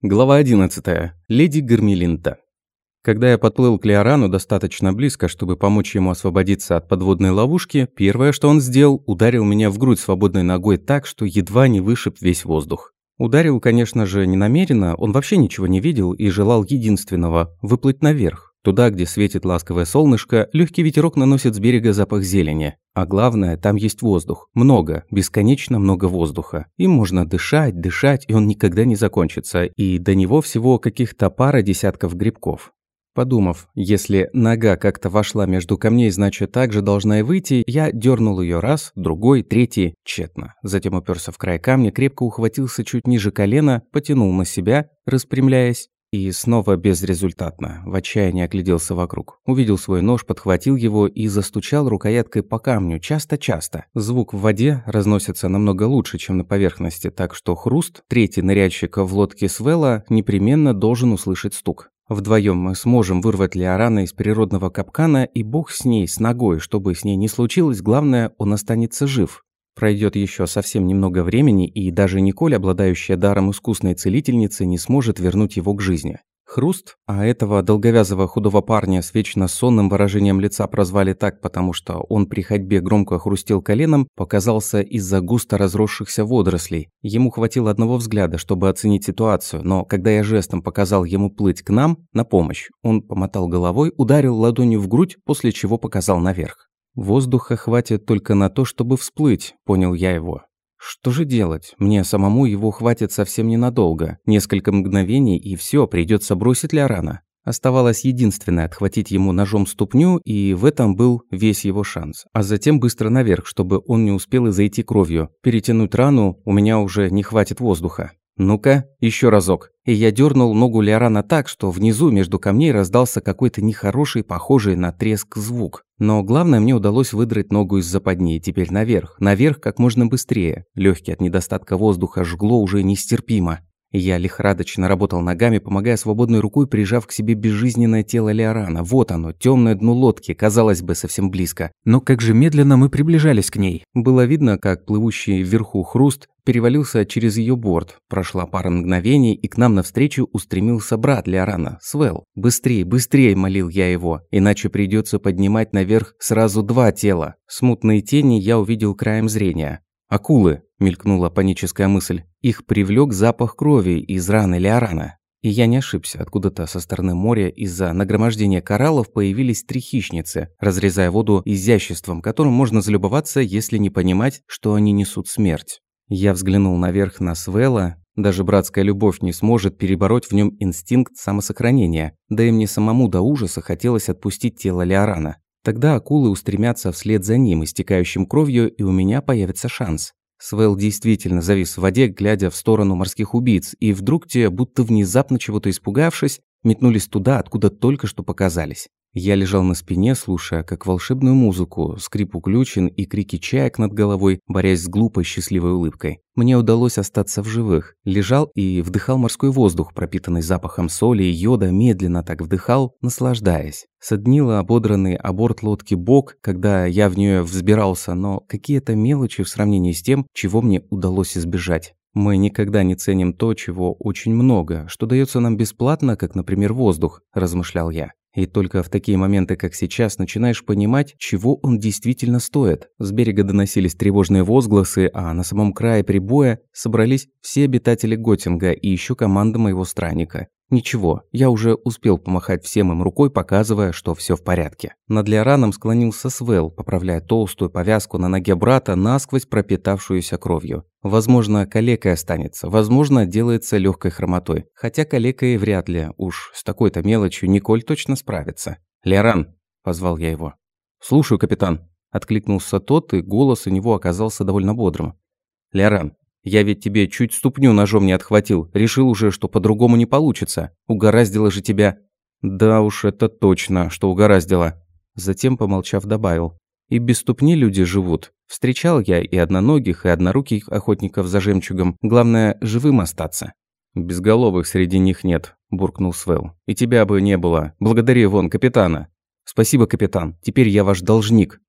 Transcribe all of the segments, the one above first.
Глава 11. Леди Гармелинта. Когда я подплыл к Леорану достаточно близко, чтобы помочь ему освободиться от подводной ловушки, первое, что он сделал, ударил меня в грудь свободной ногой так, что едва не вышиб весь воздух. Ударил, конечно же, не намеренно, он вообще ничего не видел и желал единственного – выплыть наверх. Туда, где светит ласковое солнышко, легкий ветерок наносит с берега запах зелени. А главное, там есть воздух. Много, бесконечно много воздуха. Им можно дышать, дышать, и он никогда не закончится. И до него всего каких-то пара десятков грибков. Подумав, если нога как-то вошла между камней, значит, также должна и выйти, я дернул ее раз, другой, третий, тщетно. Затем уперся в край камня, крепко ухватился чуть ниже колена, потянул на себя, распрямляясь, и снова безрезультатно. В отчаянии огляделся вокруг. Увидел свой нож, подхватил его и застучал рукояткой по камню, часто-часто. Звук в воде разносится намного лучше, чем на поверхности, так что хруст, третий ныряльщика в лодке Свела, непременно должен услышать стук. Вдвоем мы сможем вырвать Леорана из природного капкана, и бог с ней, с ногой, чтобы с ней не случилось, главное, он останется жив. Пройдет еще совсем немного времени, и даже Николь, обладающая даром искусной целительницы, не сможет вернуть его к жизни. Хруст, а этого долговязого худого парня с вечно сонным выражением лица прозвали так, потому что он при ходьбе громко хрустел коленом, показался из-за густо разросшихся водорослей. Ему хватило одного взгляда, чтобы оценить ситуацию, но когда я жестом показал ему плыть к нам на помощь, он помотал головой, ударил ладонью в грудь, после чего показал наверх. Воздуха хватит только на то, чтобы всплыть, понял я его. Что же делать? Мне самому его хватит совсем ненадолго. Несколько мгновений, и все, придется бросить Лярана. Оставалось единственное – отхватить ему ножом ступню, и в этом был весь его шанс. А затем быстро наверх, чтобы он не успел и зайти кровью. Перетянуть рану у меня уже не хватит воздуха. «Ну-ка, еще разок». И я дернул ногу Лиорана так, что внизу между камней раздался какой-то нехороший, похожий на треск звук. Но главное, мне удалось выдрать ногу из западни, и теперь наверх. Наверх как можно быстрее. Легкий от недостатка воздуха жгло уже нестерпимо. Я лихорадочно работал ногами, помогая свободной рукой, прижав к себе безжизненное тело Леорана. Вот оно, темное дно лодки, казалось бы, совсем близко. Но как же медленно мы приближались к ней. Было видно, как плывущий вверху хруст перевалился через ее борт. Прошла пара мгновений, и к нам навстречу устремился брат Леорана, Свел. «Быстрее, быстрее!» – молил я его, иначе придется поднимать наверх сразу два тела. Смутные тени я увидел краем зрения. «Акулы!» – мелькнула паническая мысль. Их привлек запах крови из раны Леорана. И я не ошибся, откуда-то со стороны моря из-за нагромождения кораллов появились три хищницы, разрезая воду изяществом, которым можно залюбоваться, если не понимать, что они несут смерть. Я взглянул наверх на Свела, даже братская любовь не сможет перебороть в нем инстинкт самосохранения, да и мне самому до ужаса хотелось отпустить тело Леорана. Тогда акулы устремятся вслед за ним, истекающим кровью, и у меня появится шанс. Свел действительно завис в воде, глядя в сторону морских убийц, и вдруг те, будто внезапно чего-то испугавшись, метнулись туда, откуда только что показались. Я лежал на спине, слушая, как волшебную музыку, скрип уключен и крики чаек над головой, борясь с глупой счастливой улыбкой. Мне удалось остаться в живых. Лежал и вдыхал морской воздух, пропитанный запахом соли и йода, медленно так вдыхал, наслаждаясь. Соднило ободранный о борт лодки бок, когда я в нее взбирался, но какие-то мелочи в сравнении с тем, чего мне удалось избежать. Мы никогда не ценим то, чего очень много, что дается нам бесплатно, как, например, воздух, размышлял я. И только в такие моменты, как сейчас, начинаешь понимать, чего он действительно стоит. С берега доносились тревожные возгласы, а на самом крае прибоя собрались все обитатели Готинга и еще команда моего странника. Ничего, я уже успел помахать всем им рукой, показывая, что все в порядке. Над Лиораном склонился Свел, поправляя толстую повязку на ноге брата, насквозь пропитавшуюся кровью. Возможно, калекой останется, возможно, делается легкой хромотой. Хотя калекой вряд ли, уж с такой-то мелочью Николь точно справится. «Лиоран!» – позвал я его. «Слушаю, капитан!» – откликнулся тот, и голос у него оказался довольно бодрым. «Лиоран, я ведь тебе чуть ступню ножом не отхватил. Решил уже, что по-другому не получится. Угораздило же тебя. Да уж, это точно, что угораздило. Затем, помолчав, добавил. И без ступни люди живут. Встречал я и одноногих, и одноруких охотников за жемчугом. Главное, живым остаться. «Безголовых среди них нет», – буркнул Свел. «И тебя бы не было. Благодари вон капитана». «Спасибо, капитан. Теперь я ваш должник».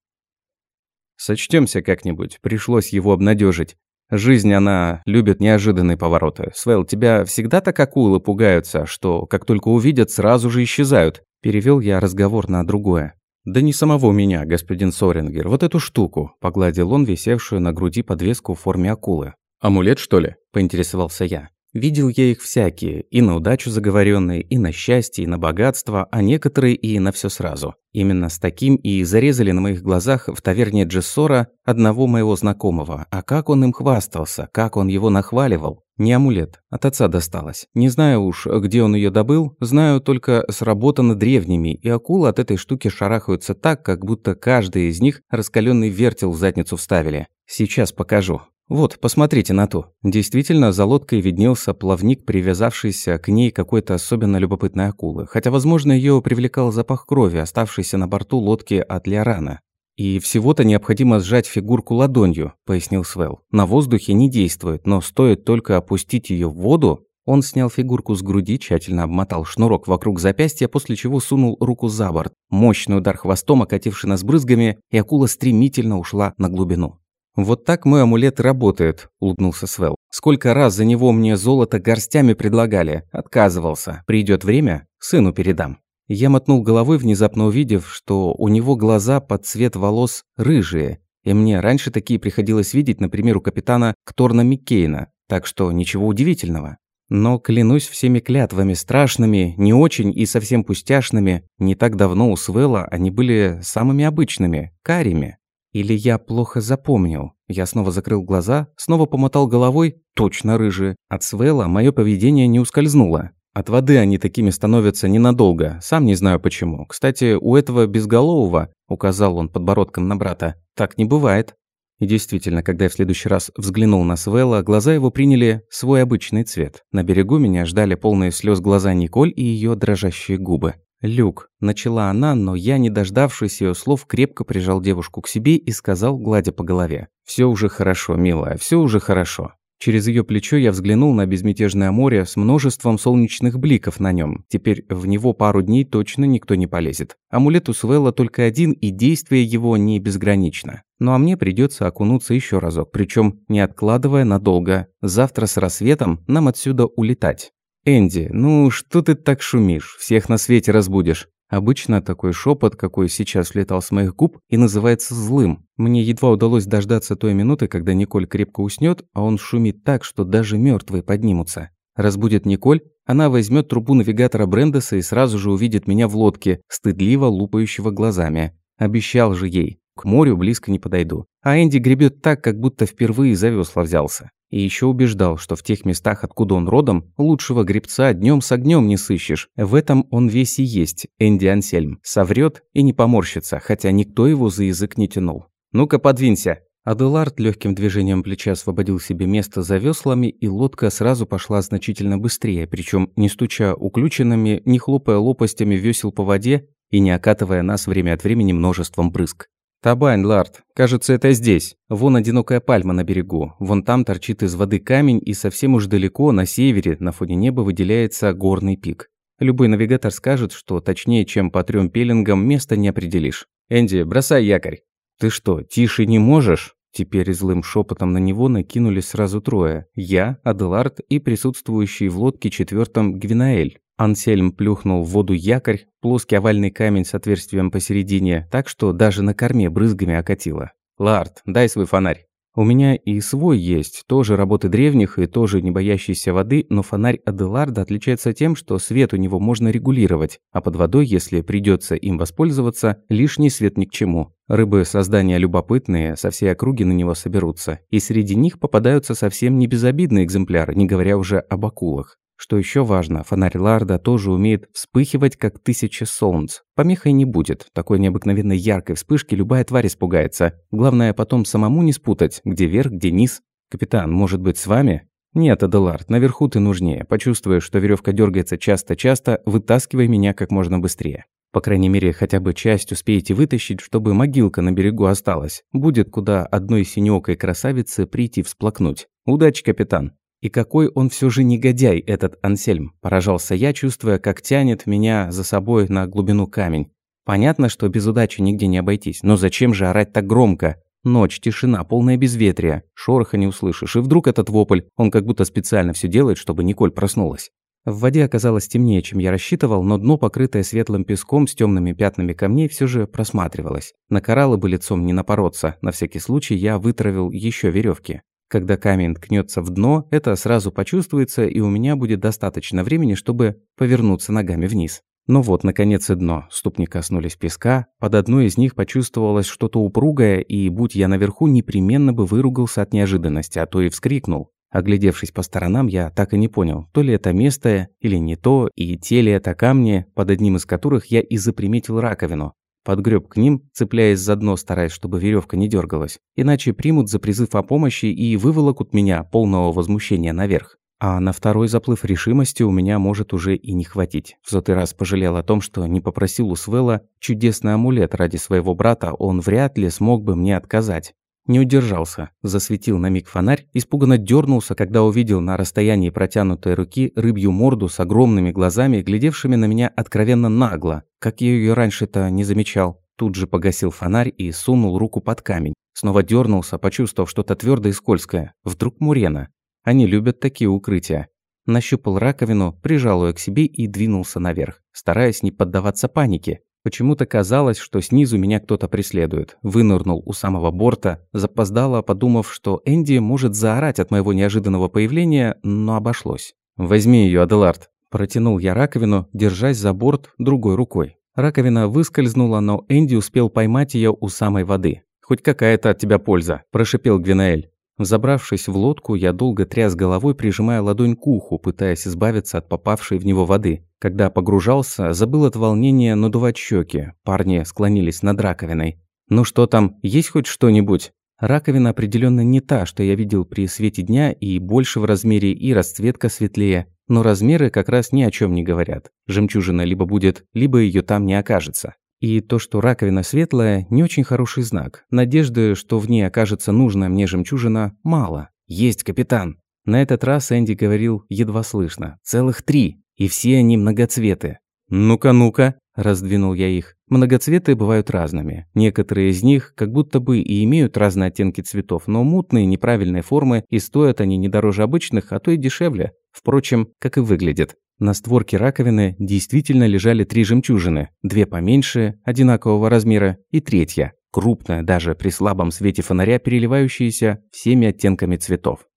Сочтемся как-нибудь. Пришлось его обнадежить. Жизнь, она любит неожиданные повороты. Свел, тебя всегда так акулы пугаются, что, как только увидят, сразу же исчезают?» Перевел я разговор на другое. «Да не самого меня, господин Сорингер, вот эту штуку», – погладил он висевшую на груди подвеску в форме акулы. «Амулет, что ли?» – поинтересовался я. Видел я их всякие, и на удачу заговоренные, и на счастье, и на богатство, а некоторые и на все сразу. Именно с таким и зарезали на моих глазах в таверне Джессора одного моего знакомого. А как он им хвастался, как он его нахваливал. Не амулет, от отца досталось. Не знаю уж, где он ее добыл, знаю только сработано древними, и акулы от этой штуки шарахаются так, как будто каждый из них раскаленный вертел в задницу вставили. Сейчас покажу. Вот, посмотрите на ту. Действительно, за лодкой виднелся плавник, привязавшийся к ней какой-то особенно любопытной акулы, хотя, возможно, ее привлекал запах крови, оставшийся на борту лодки от Лиорана. «И всего-то необходимо сжать фигурку ладонью», – пояснил Свел. «На воздухе не действует, но стоит только опустить ее в воду...» Он снял фигурку с груди, тщательно обмотал шнурок вокруг запястья, после чего сунул руку за борт. Мощный удар хвостом, окативший нас брызгами, и акула стремительно ушла на глубину. «Вот так мой амулет работает», – улыбнулся Свел. «Сколько раз за него мне золото горстями предлагали. Отказывался. Придет время, сыну передам». Я мотнул головой, внезапно увидев, что у него глаза под цвет волос рыжие. И мне раньше такие приходилось видеть, например, у капитана Кторна Миккейна. Так что ничего удивительного. Но, клянусь всеми клятвами страшными, не очень и совсем пустяшными, не так давно у Свела они были самыми обычными, карими. Или я плохо запомнил? Я снова закрыл глаза, снова помотал головой, точно рыжие. От Свела мое поведение не ускользнуло. От воды они такими становятся ненадолго, сам не знаю почему. Кстати, у этого безголового, указал он подбородком на брата, так не бывает. И действительно, когда я в следующий раз взглянул на Свела, глаза его приняли свой обычный цвет. На берегу меня ждали полные слез глаза Николь и ее дрожащие губы. «Люк», – начала она, но я, не дождавшись ее слов, крепко прижал девушку к себе и сказал, гладя по голове. «Все уже хорошо, милая, все уже хорошо». Через ее плечо я взглянул на безмятежное море с множеством солнечных бликов на нем. Теперь в него пару дней точно никто не полезет. Амулет у Свелла только один, и действие его не безгранично. Ну а мне придется окунуться еще разок, причем не откладывая надолго. Завтра с рассветом нам отсюда улетать. «Энди, ну что ты так шумишь? Всех на свете разбудишь». Обычно такой шепот, какой сейчас летал с моих губ, и называется злым. Мне едва удалось дождаться той минуты, когда Николь крепко уснет, а он шумит так, что даже мертвые поднимутся. Разбудит Николь, она возьмет трубу навигатора Брендеса и сразу же увидит меня в лодке, стыдливо лупающего глазами. Обещал же ей, к морю близко не подойду. А Энди гребет так, как будто впервые за весла взялся. И еще убеждал, что в тех местах, откуда он родом, лучшего гребца днем с огнем не сыщешь. В этом он весь и есть, Энди Ансельм. Соврет и не поморщится, хотя никто его за язык не тянул. «Ну-ка, подвинься!» Аделард легким движением плеча освободил себе место за веслами, и лодка сразу пошла значительно быстрее, причем не стуча уключенными, не хлопая лопастями весел по воде и не окатывая нас время от времени множеством брызг. «Табань, Лард. Кажется, это здесь. Вон одинокая пальма на берегу. Вон там торчит из воды камень, и совсем уж далеко, на севере, на фоне неба выделяется горный пик. Любой навигатор скажет, что точнее, чем по трем пеленгам, место не определишь. Энди, бросай якорь». «Ты что, тише не можешь?» Теперь злым шепотом на него накинулись сразу трое. Я, Аделард и присутствующий в лодке четвертом Гвинаэль. Ансельм плюхнул в воду якорь, плоский овальный камень с отверстием посередине, так что даже на корме брызгами окатило. «Лард, дай свой фонарь». У меня и свой есть, тоже работы древних и тоже не боящийся воды, но фонарь Аделарда отличается тем, что свет у него можно регулировать, а под водой, если придется им воспользоваться, лишний свет ни к чему. Рыбы – создания любопытные, со всей округи на него соберутся, и среди них попадаются совсем не безобидные экземпляры, не говоря уже об акулах. Что еще важно, фонарь Ларда тоже умеет вспыхивать, как тысяча солнц. Помехой не будет. Такой необыкновенно яркой вспышки любая тварь испугается. Главное потом самому не спутать, где верх, где низ. «Капитан, может быть, с вами?» «Нет, Аделард, наверху ты нужнее. Почувствуешь, что веревка дергается часто-часто, вытаскивай меня как можно быстрее. По крайней мере, хотя бы часть успеете вытащить, чтобы могилка на берегу осталась. Будет куда одной синёкой красавице прийти всплакнуть. Удачи, капитан!» И какой он все же негодяй, этот Ансельм, поражался я, чувствуя, как тянет меня за собой на глубину камень. Понятно, что без удачи нигде не обойтись, но зачем же орать так громко? Ночь, тишина, полное безветрие, шороха не услышишь. И вдруг этот вопль, он как будто специально все делает, чтобы Николь проснулась. В воде оказалось темнее, чем я рассчитывал, но дно, покрытое светлым песком с темными пятнами камней, все же просматривалось. На кораллы бы лицом не напороться. На всякий случай я вытравил еще веревки. Когда камень ткнется в дно, это сразу почувствуется, и у меня будет достаточно времени, чтобы повернуться ногами вниз. Ну вот, наконец и дно. Ступни коснулись песка. Под одной из них почувствовалось что-то упругое, и, будь я наверху, непременно бы выругался от неожиданности, а то и вскрикнул. Оглядевшись по сторонам, я так и не понял, то ли это место или не то, и те ли это камни, под одним из которых я и заприметил раковину. Подгреб к ним, цепляясь за дно, стараясь, чтобы веревка не дергалась. Иначе примут за призыв о помощи и выволокут меня, полного возмущения, наверх. А на второй заплыв решимости у меня может уже и не хватить. В сотый раз пожалел о том, что не попросил у Свелла чудесный амулет ради своего брата, он вряд ли смог бы мне отказать. Не удержался, засветил на миг фонарь, испуганно дернулся, когда увидел на расстоянии протянутой руки рыбью морду с огромными глазами, глядевшими на меня откровенно нагло, как я ее раньше-то не замечал. Тут же погасил фонарь и сунул руку под камень. Снова дернулся, почувствовав что-то твердое и скользкое. Вдруг мурена. Они любят такие укрытия. Нащупал раковину, прижал ее к себе и двинулся наверх, стараясь не поддаваться панике. Почему-то казалось, что снизу меня кто-то преследует. Вынырнул у самого борта, запоздало, подумав, что Энди может заорать от моего неожиданного появления, но обошлось. «Возьми ее, Аделард». Протянул я раковину, держась за борт другой рукой. Раковина выскользнула, но Энди успел поймать ее у самой воды. «Хоть какая-то от тебя польза», – прошипел Гвинаэль. Забравшись в лодку, я долго тряс головой, прижимая ладонь к уху, пытаясь избавиться от попавшей в него воды. Когда погружался, забыл от волнения надувать щеки. Парни склонились над раковиной. «Ну что там, есть хоть что-нибудь?» Раковина определенно не та, что я видел при свете дня, и больше в размере, и расцветка светлее. Но размеры как раз ни о чем не говорят. Жемчужина либо будет, либо ее там не окажется. И то, что раковина светлая, не очень хороший знак. Надежды, что в ней окажется нужная мне жемчужина, мало. Есть, капитан. На этот раз Энди говорил едва слышно. Целых три. И все они многоцветы. «Ну-ка, ну-ка», – раздвинул я их. Многоцветы бывают разными. Некоторые из них как будто бы и имеют разные оттенки цветов, но мутные, неправильные формы, и стоят они не дороже обычных, а то и дешевле. Впрочем, как и выглядят. На створке раковины действительно лежали три жемчужины, две поменьше, одинакового размера, и третья, крупная даже при слабом свете фонаря, переливающаяся всеми оттенками цветов.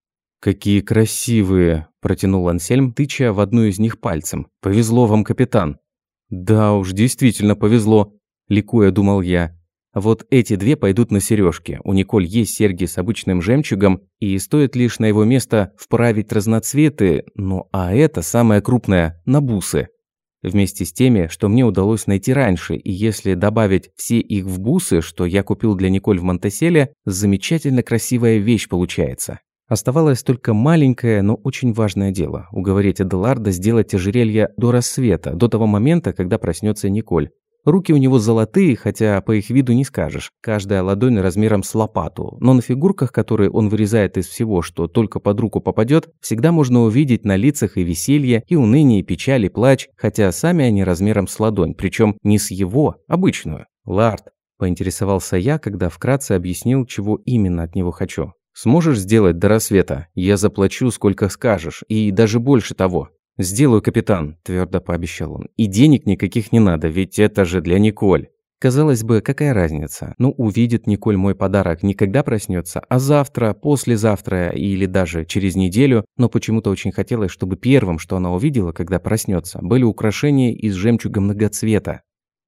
«Какие красивые!» – протянул Ансельм, тыча в одну из них пальцем. «Повезло вам, капитан!» «Да уж, действительно повезло!» – ликуя думал я. Вот эти две пойдут на сережки. У Николь есть серьги с обычным жемчугом, и стоит лишь на его место вправить разноцветы, ну а это самое крупное – на бусы. Вместе с теми, что мне удалось найти раньше, и если добавить все их в бусы, что я купил для Николь в Монтеселе, замечательно красивая вещь получается. Оставалось только маленькое, но очень важное дело – уговорить Аделарда сделать ожерелье до рассвета, до того момента, когда проснется Николь. Руки у него золотые, хотя по их виду не скажешь. Каждая ладонь размером с лопату. Но на фигурках, которые он вырезает из всего, что только под руку попадет, всегда можно увидеть на лицах и веселье, и уныние, и печаль, и плач, хотя сами они размером с ладонь, причем не с его, обычную. Лард, поинтересовался я, когда вкратце объяснил, чего именно от него хочу. «Сможешь сделать до рассвета? Я заплачу, сколько скажешь, и даже больше того. «Сделаю, капитан», – твердо пообещал он. «И денег никаких не надо, ведь это же для Николь». Казалось бы, какая разница? Ну, увидит Николь мой подарок не когда проснется, а завтра, послезавтра или даже через неделю, но почему-то очень хотелось, чтобы первым, что она увидела, когда проснется, были украшения из жемчуга многоцвета.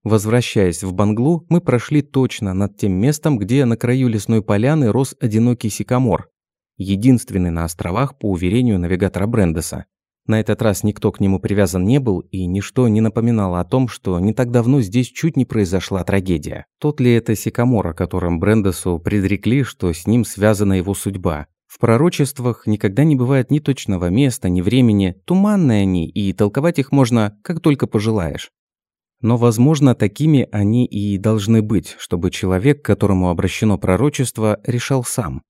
Возвращаясь в Банглу, мы прошли точно над тем местом, где на краю лесной поляны рос одинокий сикамор. Единственный на островах, по уверению навигатора Брендеса. На этот раз никто к нему привязан не был, и ничто не напоминало о том, что не так давно здесь чуть не произошла трагедия. Тот ли это Сикамор, о котором Брендесу предрекли, что с ним связана его судьба? В пророчествах никогда не бывает ни точного места, ни времени, туманные они, и толковать их можно, как только пожелаешь. Но, возможно, такими они и должны быть, чтобы человек, к которому обращено пророчество, решал сам.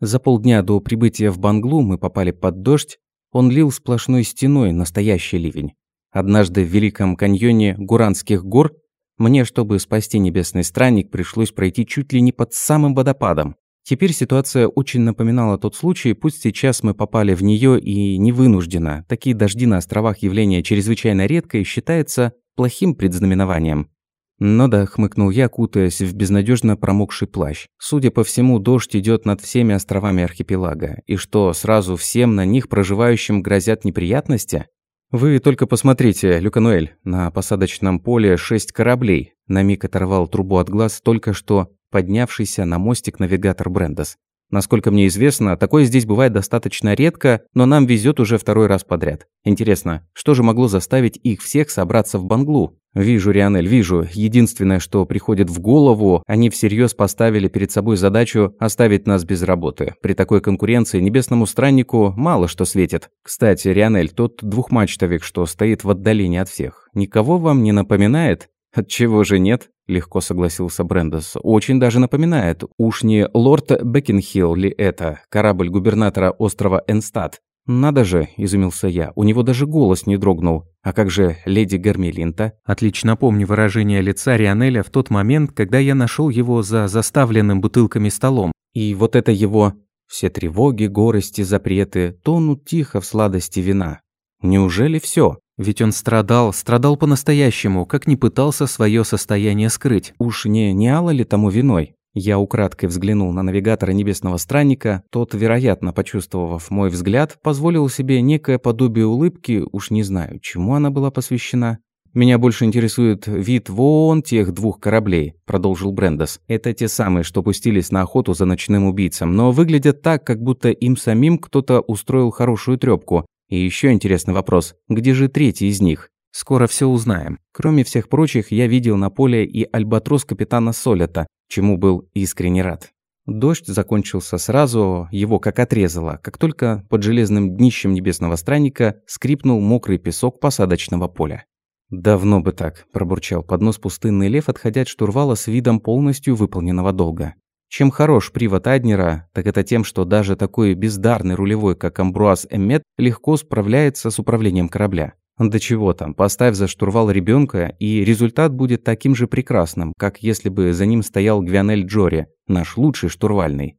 За полдня до прибытия в Банглу мы попали под дождь, он лил сплошной стеной, настоящий ливень. Однажды в Великом каньоне Гуранских гор Мне, чтобы спасти небесный странник, пришлось пройти чуть ли не под самым водопадом. Теперь ситуация очень напоминала тот случай, пусть сейчас мы попали в нее и не вынужденно. Такие дожди на островах явление чрезвычайно редкое и считается плохим предзнаменованием. «Ну да», — хмыкнул я, кутаясь в безнадежно промокший плащ. «Судя по всему, дождь идет над всеми островами архипелага. И что, сразу всем на них проживающим грозят неприятности?» «Вы только посмотрите, Люкануэль, на посадочном поле шесть кораблей». На миг оторвал трубу от глаз только что поднявшийся на мостик навигатор Брендес. Насколько мне известно, такое здесь бывает достаточно редко, но нам везет уже второй раз подряд. Интересно, что же могло заставить их всех собраться в Банглу? Вижу, Рианель, вижу. Единственное, что приходит в голову, они всерьез поставили перед собой задачу оставить нас без работы. При такой конкуренции небесному страннику мало что светит. Кстати, Рианель, тот двухмачтовик, что стоит в отдалении от всех, никого вам не напоминает? Отчего же нет? Легко согласился Брендес. Очень даже напоминает. Уж не лорд Бекинхилл ли это, корабль губернатора острова Энстад? «Надо же», – изумился я, – у него даже голос не дрогнул. А как же леди Гермелинта? Отлично помню выражение лица Рионеля в тот момент, когда я нашел его за заставленным бутылками столом. И вот это его... Все тревоги, горести, запреты тонут тихо в сладости вина. Неужели все? Ведь он страдал, страдал по-настоящему, как не пытался свое состояние скрыть. Уж не Алла ли тому виной? Я украдкой взглянул на навигатора небесного странника. Тот, вероятно, почувствовав мой взгляд, позволил себе некое подобие улыбки, уж не знаю, чему она была посвящена. «Меня больше интересует вид вон тех двух кораблей», – продолжил Брендес. «Это те самые, что пустились на охоту за ночным убийцем, но выглядят так, как будто им самим кто-то устроил хорошую трёпку. И еще интересный вопрос, где же третий из них? Скоро все узнаем. Кроме всех прочих, я видел на поле и альбатрос капитана Солета, чему был искренне рад. Дождь закончился сразу, его как отрезало, как только под железным днищем небесного странника скрипнул мокрый песок посадочного поля. «Давно бы так», – пробурчал под нос пустынный лев, отходя от штурвала с видом полностью выполненного долга. Чем хорош привод Аднера, так это тем, что даже такой бездарный рулевой, как Амбруаз Эммет, легко справляется с управлением корабля. Да чего там, поставь за штурвал ребенка, и результат будет таким же прекрасным, как если бы за ним стоял Гвианель Джори, наш лучший штурвальный.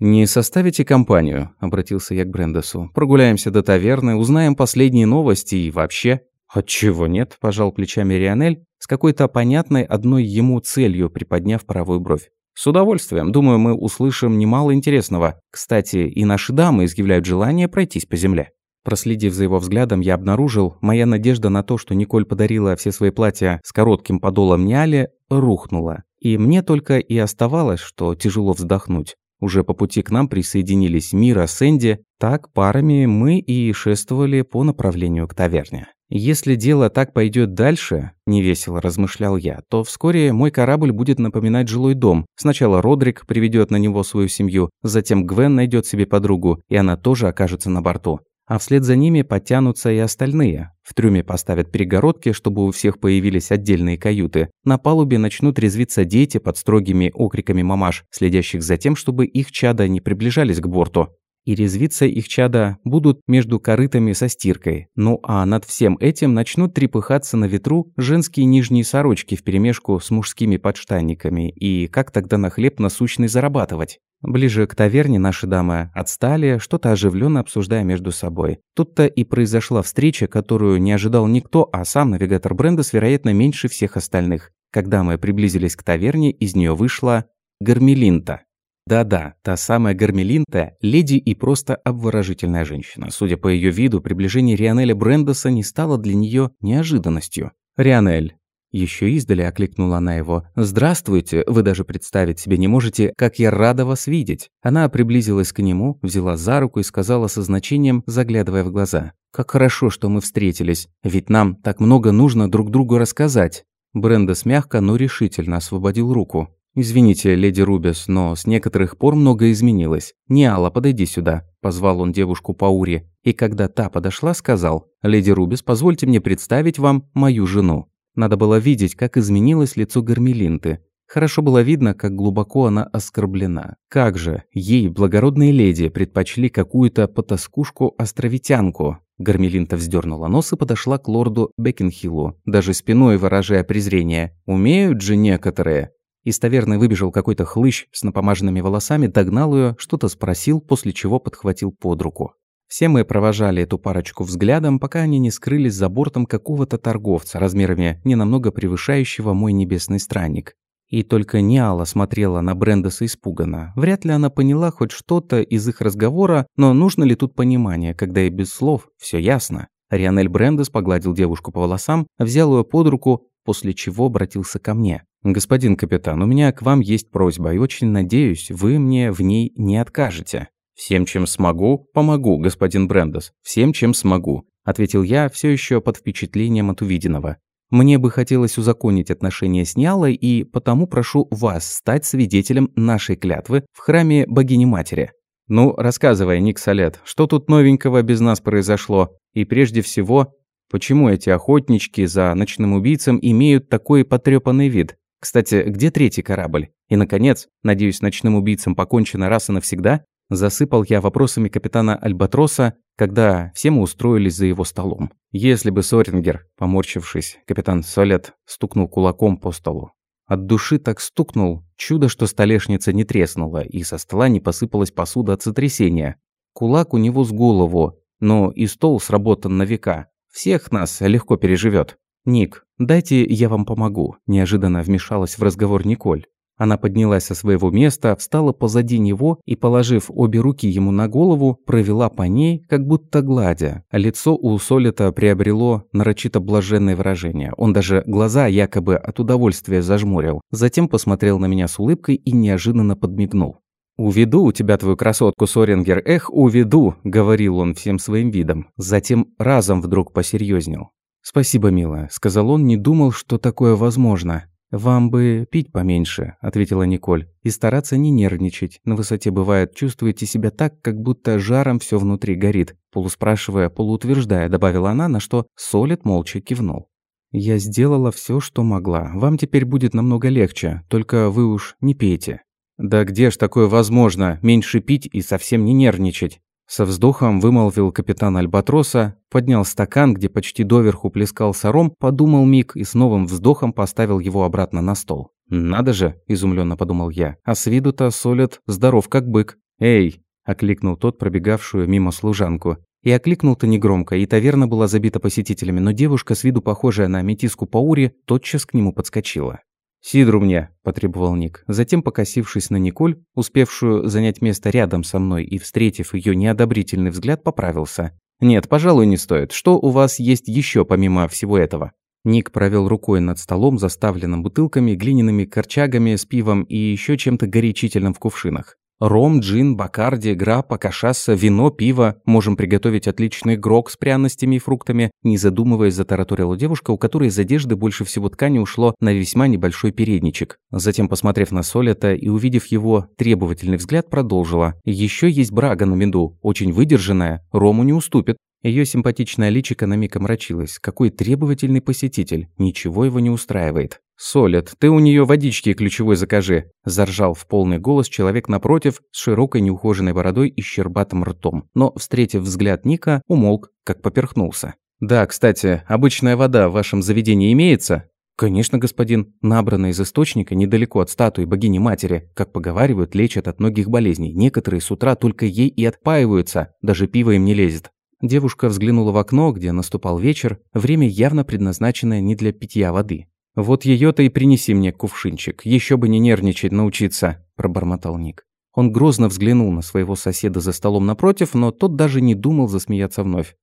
«Не составите компанию», – обратился я к Брендесу. «Прогуляемся до таверны, узнаем последние новости и вообще...» «Отчего нет?» – пожал плечами Рионель, с какой-то понятной одной ему целью приподняв правую бровь. С удовольствием. Думаю, мы услышим немало интересного. Кстати, и наши дамы изъявляют желание пройтись по земле. Проследив за его взглядом, я обнаружил, моя надежда на то, что Николь подарила все свои платья с коротким подолом Няли, рухнула. И мне только и оставалось, что тяжело вздохнуть. Уже по пути к нам присоединились Мира с Энди. Так парами мы и шествовали по направлению к таверне. Если дело так пойдет дальше, невесело размышлял я, то вскоре мой корабль будет напоминать жилой дом. Сначала Родрик приведет на него свою семью, затем Гвен найдет себе подругу, и она тоже окажется на борту. А вслед за ними подтянутся и остальные. В трюме поставят перегородки, чтобы у всех появились отдельные каюты. На палубе начнут резвиться дети под строгими окриками мамаш, следящих за тем, чтобы их чада не приближались к борту и резвиться их чада будут между корытами со стиркой. Ну а над всем этим начнут трепыхаться на ветру женские нижние сорочки вперемешку с мужскими подштанниками. И как тогда на хлеб насущный зарабатывать? Ближе к таверне наши дамы отстали, что-то оживленно обсуждая между собой. Тут-то и произошла встреча, которую не ожидал никто, а сам навигатор Брендес, вероятно, меньше всех остальных. Когда мы приблизились к таверне, из нее вышла Гармелинта. Да-да, та самая Гармелинта, леди и просто обворожительная женщина. Судя по ее виду, приближение Рионеля Брендеса не стало для нее неожиданностью. «Рионель!» Еще издали окликнула она его. «Здравствуйте! Вы даже представить себе не можете, как я рада вас видеть!» Она приблизилась к нему, взяла за руку и сказала со значением, заглядывая в глаза. «Как хорошо, что мы встретились, ведь нам так много нужно друг другу рассказать!» Брендес мягко, но решительно освободил руку. «Извините, леди Рубис, но с некоторых пор многое изменилось. Ниала, подойди сюда», – позвал он девушку Паури. И когда та подошла, сказал, «Леди Рубис, позвольте мне представить вам мою жену». Надо было видеть, как изменилось лицо Гармелинты. Хорошо было видно, как глубоко она оскорблена. Как же, ей, благородные леди, предпочли какую-то потаскушку-островитянку. Гармелинта вздернула нос и подошла к лорду Бекенхиллу, даже спиной выражая презрение. «Умеют же некоторые!» Из таверны выбежал какой-то хлыщ с напомаженными волосами, догнал ее, что-то спросил, после чего подхватил под руку. Все мы провожали эту парочку взглядом, пока они не скрылись за бортом какого-то торговца, размерами не намного превышающего мой небесный странник. И только Ниала смотрела на Брендеса испуганно. Вряд ли она поняла хоть что-то из их разговора, но нужно ли тут понимание, когда и без слов все ясно. Рионель Брендес погладил девушку по волосам, взял ее под руку, после чего обратился ко мне. «Господин капитан, у меня к вам есть просьба, и очень надеюсь, вы мне в ней не откажете». «Всем, чем смогу, помогу, господин Брендес. Всем, чем смогу», – ответил я, все еще под впечатлением от увиденного. «Мне бы хотелось узаконить отношения с Нялой, и потому прошу вас стать свидетелем нашей клятвы в храме богини-матери». «Ну, рассказывай, Ник Солет, что тут новенького без нас произошло? И прежде всего, почему эти охотнички за ночным убийцем имеют такой потрепанный вид? Кстати, где третий корабль? И, наконец, надеюсь, ночным убийцам покончено раз и навсегда? Засыпал я вопросами капитана Альбатроса, когда все мы устроились за его столом. Если бы Сорингер, поморщившись, капитан Солет стукнул кулаком по столу. От души так стукнул, чудо, что столешница не треснула, и со стола не посыпалась посуда от сотрясения. Кулак у него с голову, но и стол сработан на века. Всех нас легко переживет. «Ник, дайте я вам помогу», – неожиданно вмешалась в разговор Николь. Она поднялась со своего места, встала позади него и, положив обе руки ему на голову, провела по ней, как будто гладя. Лицо у Солита приобрело нарочито блаженное выражение. Он даже глаза якобы от удовольствия зажмурил. Затем посмотрел на меня с улыбкой и неожиданно подмигнул. «Уведу у тебя твою красотку, Сорингер, эх, уведу!» – говорил он всем своим видом. Затем разом вдруг посерьезнел. «Спасибо, милая», – сказал он, не думал, что такое возможно. «Вам бы пить поменьше», – ответила Николь, – «и стараться не нервничать. На высоте бывает, чувствуете себя так, как будто жаром все внутри горит», – полуспрашивая, полуутверждая, добавила она, на что Солид молча кивнул. «Я сделала все, что могла. Вам теперь будет намного легче, только вы уж не пейте». «Да где ж такое возможно? Меньше пить и совсем не нервничать?» Со вздохом вымолвил капитан Альбатроса, поднял стакан, где почти доверху плескался ром, подумал миг и с новым вздохом поставил его обратно на стол. «Надо же!» – изумленно подумал я. «А с виду-то Солид здоров как бык». «Эй!» – окликнул тот пробегавшую мимо служанку. И окликнул-то негромко, и таверна была забита посетителями, но девушка, с виду похожая на метиску Паури, тотчас к нему подскочила. «Сидру мне», – потребовал Ник. Затем, покосившись на Николь, успевшую занять место рядом со мной и встретив ее неодобрительный взгляд, поправился. «Нет, пожалуй, не стоит. Что у вас есть еще помимо всего этого?» Ник провел рукой над столом, заставленным бутылками, глиняными корчагами с пивом и еще чем-то горячительным в кувшинах. Ром, джин, бакарди, граппа, кашасса, вино, пиво. Можем приготовить отличный грок с пряностями и фруктами. Не задумываясь, затараторила девушка, у которой из одежды больше всего ткани ушло на весьма небольшой передничек. Затем, посмотрев на Солета и увидев его требовательный взгляд, продолжила. Еще есть брага на меду, очень выдержанная, Рому не уступит. Ее симпатичная личико на миг омрачилась. Какой требовательный посетитель. Ничего его не устраивает. «Солят, ты у нее водички ключевой закажи», – заржал в полный голос человек напротив с широкой неухоженной бородой и щербатым ртом. Но, встретив взгляд Ника, умолк, как поперхнулся. «Да, кстати, обычная вода в вашем заведении имеется?» «Конечно, господин. Набрана из источника недалеко от статуи богини-матери. Как поговаривают, лечат от многих болезней. Некоторые с утра только ей и отпаиваются. Даже пиво им не лезет». Девушка взглянула в окно, где наступал вечер, время явно предназначенное не для питья воды. «Вот ее-то и принеси мне кувшинчик, еще бы не нервничать научиться», – пробормотал Ник. Он грозно взглянул на своего соседа за столом напротив, но тот даже не думал засмеяться вновь.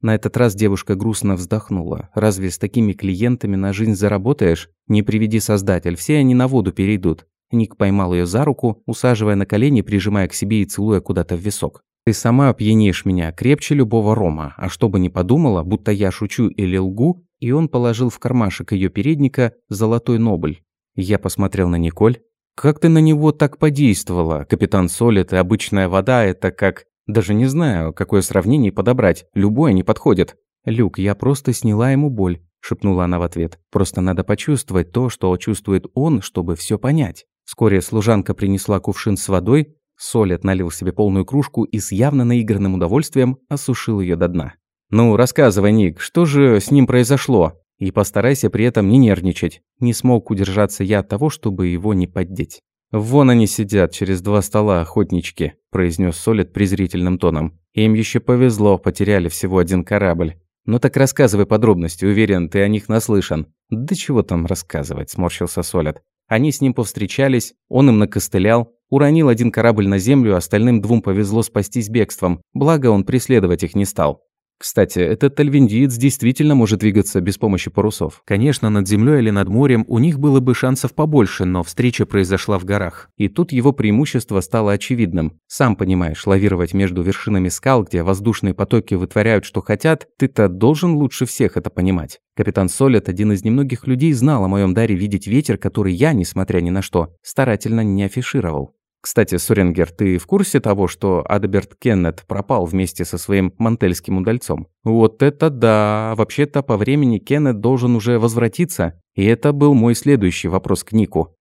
На этот раз девушка грустно вздохнула. «Разве с такими клиентами на жизнь заработаешь? Не приведи создатель, все они на воду перейдут». Ник поймал ее за руку, усаживая на колени, прижимая к себе и целуя куда-то в висок. «Ты сама опьянишь меня, крепче любого рома, а чтобы не подумала, будто я шучу или лгу, и он положил в кармашек ее передника золотой нобль. Я посмотрел на Николь. «Как ты на него так подействовала? Капитан Солит и обычная вода – это как… Даже не знаю, какое сравнение подобрать. Любое не подходит». «Люк, я просто сняла ему боль», – шепнула она в ответ. «Просто надо почувствовать то, что чувствует он, чтобы все понять». Вскоре служанка принесла кувшин с водой, Солит налил себе полную кружку и с явно наигранным удовольствием осушил ее до дна. «Ну, рассказывай, Ник, что же с ним произошло?» И постарайся при этом не нервничать. Не смог удержаться я от того, чтобы его не поддеть. «Вон они сидят, через два стола, охотнички», – произнес Солид презрительным тоном. «Им еще повезло, потеряли всего один корабль. Ну так рассказывай подробности, уверен, ты о них наслышан». «Да чего там рассказывать», – сморщился Солид. Они с ним повстречались, он им накостылял, уронил один корабль на землю, остальным двум повезло спастись бегством, благо он преследовать их не стал. Кстати, этот тальвиндиец действительно может двигаться без помощи парусов. Конечно, над землей или над морем у них было бы шансов побольше, но встреча произошла в горах. И тут его преимущество стало очевидным. Сам понимаешь, лавировать между вершинами скал, где воздушные потоки вытворяют, что хотят, ты-то должен лучше всех это понимать. Капитан Солет, один из немногих людей, знал о моем даре видеть ветер, который я, несмотря ни на что, старательно не афишировал. Кстати, Суренгер, ты в курсе того, что Адберт Кеннет пропал вместе со своим мантельским удальцом? Вот это да! Вообще-то по времени Кеннет должен уже возвратиться. И это был мой следующий вопрос к Нику.